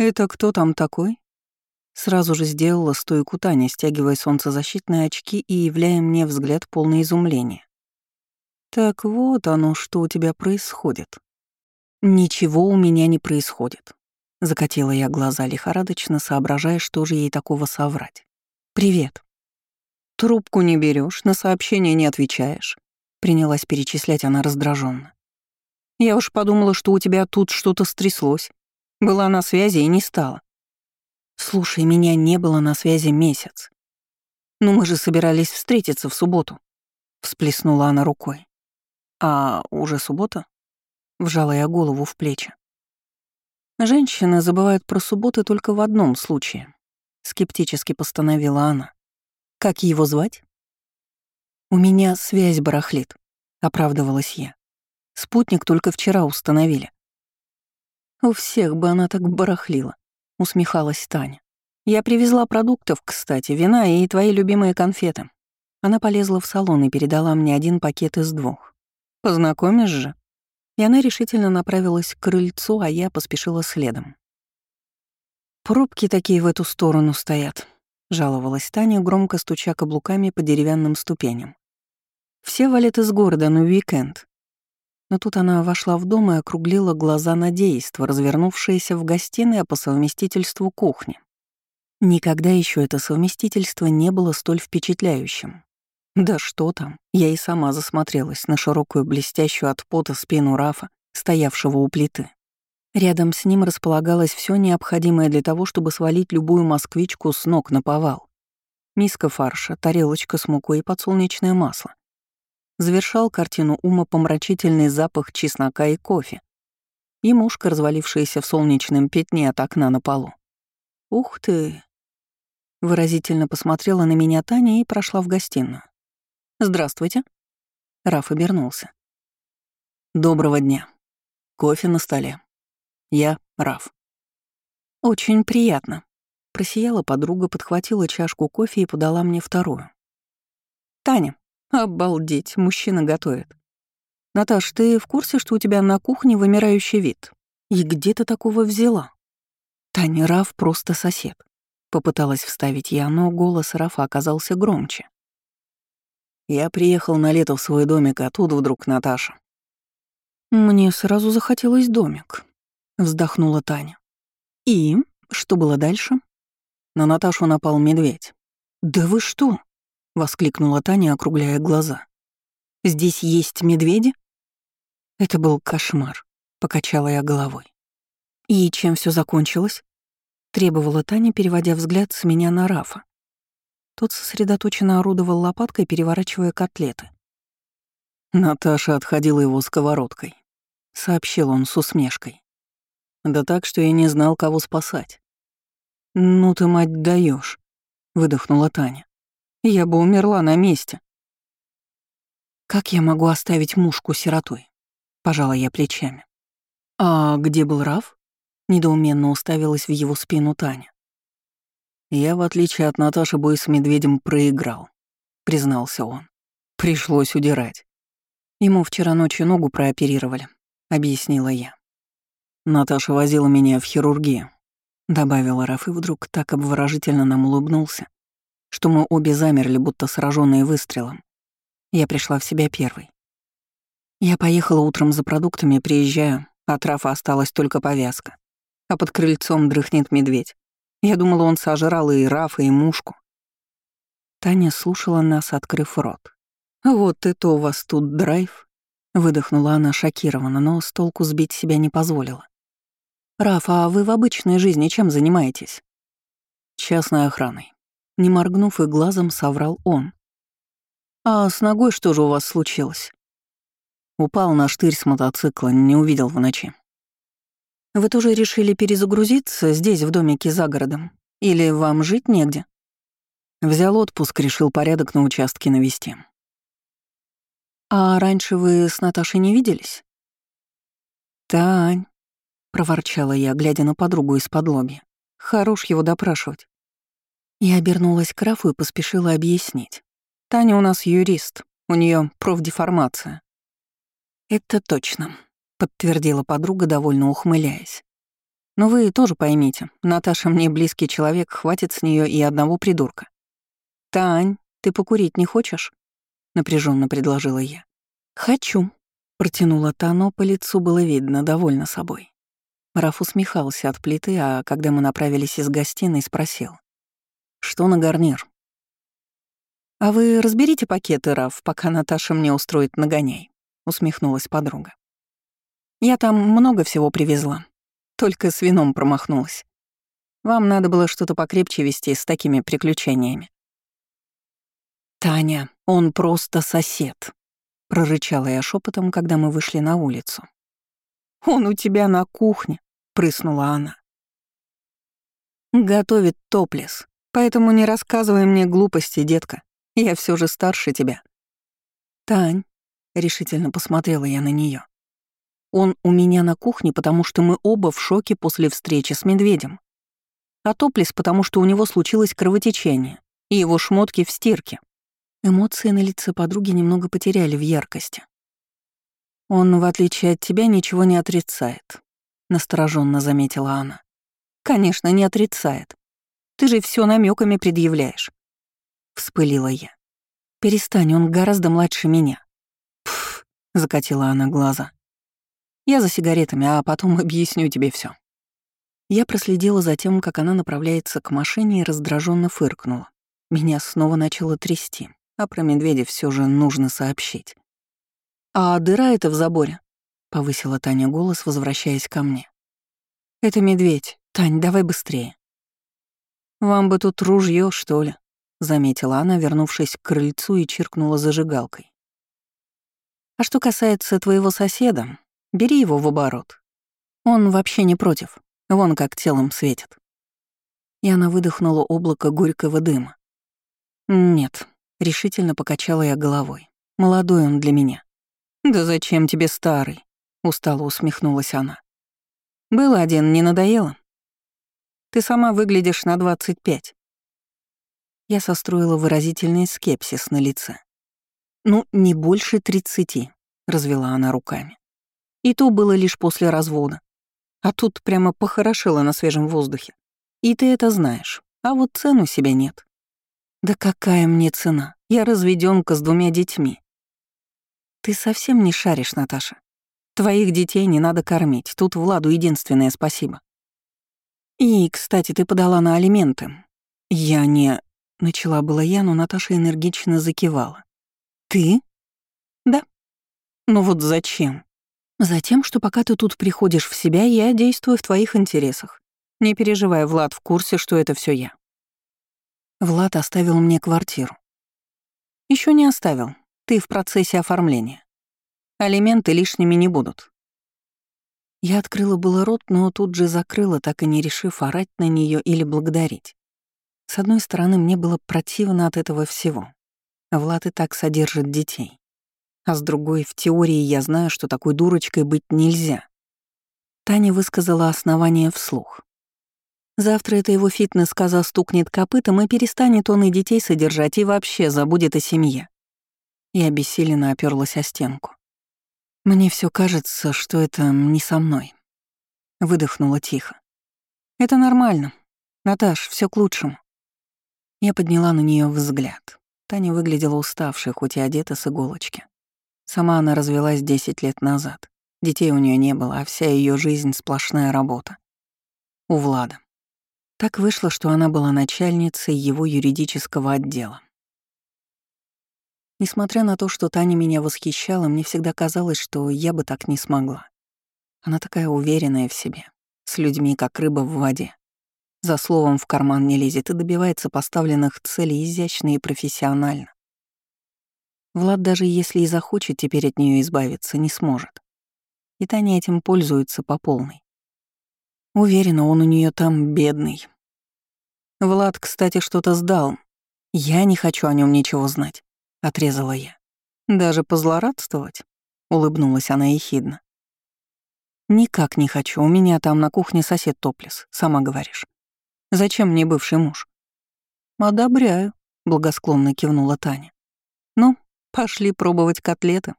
«Это кто там такой?» Сразу же сделала стойку Таня, стягивая солнцезащитные очки и являя мне взгляд полное изумления. «Так вот оно, что у тебя происходит». «Ничего у меня не происходит», — закатила я глаза лихорадочно, соображая, что же ей такого соврать. «Привет». «Трубку не берешь, на сообщение не отвечаешь», — принялась перечислять она раздраженно. «Я уж подумала, что у тебя тут что-то стряслось. Была на связи и не стала. Слушай, меня не было на связи месяц. Ну мы же собирались встретиться в субботу. Всплеснула она рукой. А уже суббота? Вжала я голову в плечи. Женщины забывают про субботы только в одном случае. Скептически постановила она. Как его звать? У меня связь барахлит, оправдывалась я. Спутник только вчера установили. У всех бы она так барахлила усмехалась Таня. «Я привезла продуктов, кстати, вина и твои любимые конфеты». Она полезла в салон и передала мне один пакет из двух. «Познакомишь же?» И она решительно направилась к крыльцу, а я поспешила следом. «Пробки такие в эту сторону стоят», — жаловалась Таня, громко стуча каблуками по деревянным ступеням. «Все валят из города на уикенд. Но тут она вошла в дом и округлила глаза на действо, развернувшееся в гостиной, а по совместительству кухни. Никогда еще это совместительство не было столь впечатляющим. Да что там, я и сама засмотрелась на широкую блестящую от пота спину Рафа, стоявшего у плиты. Рядом с ним располагалось все необходимое для того, чтобы свалить любую москвичку с ног на повал. Миска фарша, тарелочка с мукой и подсолнечное масло завершал картину ума помрачительный запах чеснока и кофе и мушка, развалившаяся в солнечном пятне от окна на полу. «Ух ты!» Выразительно посмотрела на меня Таня и прошла в гостиную. «Здравствуйте». Раф обернулся. «Доброго дня. Кофе на столе. Я Раф». «Очень приятно». Просияла подруга, подхватила чашку кофе и подала мне вторую. «Таня, Обалдеть, мужчина готовит. Наташ, ты в курсе, что у тебя на кухне вымирающий вид? И где ты такого взяла? Таня Раф просто сосед. Попыталась вставить я, но голос Рафа оказался громче. Я приехал на лето в свой домик, а тут вдруг Наташа. Мне сразу захотелось домик, вздохнула Таня. И что было дальше? На Наташу напал медведь. Да вы что? — воскликнула Таня, округляя глаза. «Здесь есть медведи?» Это был кошмар, — покачала я головой. «И чем все закончилось?» — требовала Таня, переводя взгляд с меня на Рафа. Тот сосредоточенно орудовал лопаткой, переворачивая котлеты. Наташа отходила его сковородкой, — сообщил он с усмешкой. Да так, что я не знал, кого спасать. «Ну ты, мать, даешь, выдохнула Таня. Я бы умерла на месте. Как я могу оставить мушку сиротой? Пожала я плечами. А где был Раф? Недоуменно уставилась в его спину Таня. Я, в отличие от Наташи, бой с медведем проиграл, признался он. Пришлось удирать. Ему вчера ночью ногу прооперировали, объяснила я. Наташа возила меня в хирургию, добавила Раф и вдруг так обворожительно нам улыбнулся, что мы обе замерли, будто сраженные выстрелом. Я пришла в себя первой. Я поехала утром за продуктами, приезжаю, от Рафа осталась только повязка. А под крыльцом дрыхнет медведь. Я думала, он сожрал и Рафа, и мушку. Таня слушала нас, открыв рот. «Вот это у вас тут драйв!» Выдохнула она шокированно, но с толку сбить себя не позволила. «Раф, а вы в обычной жизни чем занимаетесь?» «Частной охраной. Не моргнув и глазом, соврал он. «А с ногой что же у вас случилось?» Упал на штырь с мотоцикла, не увидел в ночи. «Вы тоже решили перезагрузиться здесь, в домике за городом? Или вам жить негде?» Взял отпуск, решил порядок на участке навести. «А раньше вы с Наташей не виделись?» «Тань», — проворчала я, глядя на подругу из-под лоби. «Хорош его допрашивать. Я обернулась к Рафу и поспешила объяснить. «Таня у нас юрист, у нее профдеформация». «Это точно», — подтвердила подруга, довольно ухмыляясь. Но вы тоже поймите, Наташа мне близкий человек, хватит с нее и одного придурка. Тань, ты покурить не хочешь? напряженно предложила я. Хочу, протянула та, но по лицу было видно, довольна собой. Раф усмехался от плиты, а когда мы направились из гостиной, спросил. «Что на гарнир?» «А вы разберите пакеты, Раф, пока Наташа мне устроит нагоняй», — усмехнулась подруга. «Я там много всего привезла, только с вином промахнулась. Вам надо было что-то покрепче вести с такими приключениями». «Таня, он просто сосед», — прорычала я шепотом, когда мы вышли на улицу. «Он у тебя на кухне», — прыснула она. «Готовит топлес, поэтому не рассказывай мне глупости, детка. Я все же старше тебя». «Тань», — решительно посмотрела я на нее. «Он у меня на кухне, потому что мы оба в шоке после встречи с медведем. А топлес, потому что у него случилось кровотечение, и его шмотки в стирке». Эмоции на лице подруги немного потеряли в яркости. «Он, в отличие от тебя, ничего не отрицает», — настороженно заметила она. «Конечно, не отрицает. Ты же все намеками предъявляешь». Вспылила я. «Перестань, он гораздо младше меня». «Пф», — закатила она глаза. «Я за сигаретами, а потом объясню тебе все. Я проследила за тем, как она направляется к машине и раздраженно фыркнула. Меня снова начало трясти, а про медведя все же нужно сообщить. «А дыра это в заборе?» — повысила Таня голос, возвращаясь ко мне. «Это медведь. Тань, давай быстрее». «Вам бы тут ружье, что ли?» — заметила она, вернувшись к крыльцу и чиркнула зажигалкой. «А что касается твоего соседа, бери его в оборот. Он вообще не против. Вон как телом светит». И она выдохнула облако горького дыма. «Нет», — решительно покачала я головой. «Молодой он для меня. «Да зачем тебе старый?» — устало усмехнулась она. «Был один, не надоело? Ты сама выглядишь на 25». Я состроила выразительный скепсис на лице. «Ну, не больше тридцати», — развела она руками. И то было лишь после развода. А тут прямо похорошело на свежем воздухе. И ты это знаешь, а вот цену себе нет. Да какая мне цена? Я разведенка с двумя детьми. Ты совсем не шаришь, Наташа. Твоих детей не надо кормить, тут Владу единственное спасибо. И, кстати, ты подала на алименты. Я не... Начала была я, но Наташа энергично закивала. Ты? Да. Ну вот зачем? Затем, что пока ты тут приходишь в себя, я действую в твоих интересах. Не переживай, Влад в курсе, что это все я. Влад оставил мне квартиру. Еще не оставил, ты в процессе оформления. Алименты лишними не будут. Я открыла было рот, но тут же закрыла, так и не решив орать на нее или благодарить. С одной стороны, мне было противно от этого всего. Влад и так содержит детей. А с другой, в теории я знаю, что такой дурочкой быть нельзя. Таня высказала основание вслух. Завтра это его фитнес-коза стукнет копытом и перестанет он и детей содержать, и вообще забудет о семье и обессиленно оперлась о стенку. «Мне все кажется, что это не со мной», — выдохнула тихо. «Это нормально. Наташ, все к лучшему». Я подняла на нее взгляд. Таня выглядела уставшей, хоть и одета с иголочки. Сама она развелась 10 лет назад. Детей у нее не было, а вся ее жизнь — сплошная работа. У Влада. Так вышло, что она была начальницей его юридического отдела. Несмотря на то, что Таня меня восхищала, мне всегда казалось, что я бы так не смогла. Она такая уверенная в себе, с людьми, как рыба в воде. За словом в карман не лезет и добивается поставленных целей изящно и профессионально. Влад даже если и захочет теперь от нее избавиться, не сможет. И Таня этим пользуется по полной. Уверена, он у нее там бедный. Влад, кстати, что-то сдал. Я не хочу о нем ничего знать. — отрезала я. «Даже позлорадствовать?» — улыбнулась она ехидно. «Никак не хочу, у меня там на кухне сосед топлес, сама говоришь. Зачем мне бывший муж?» «Одобряю», — благосклонно кивнула Таня. «Ну, пошли пробовать котлеты».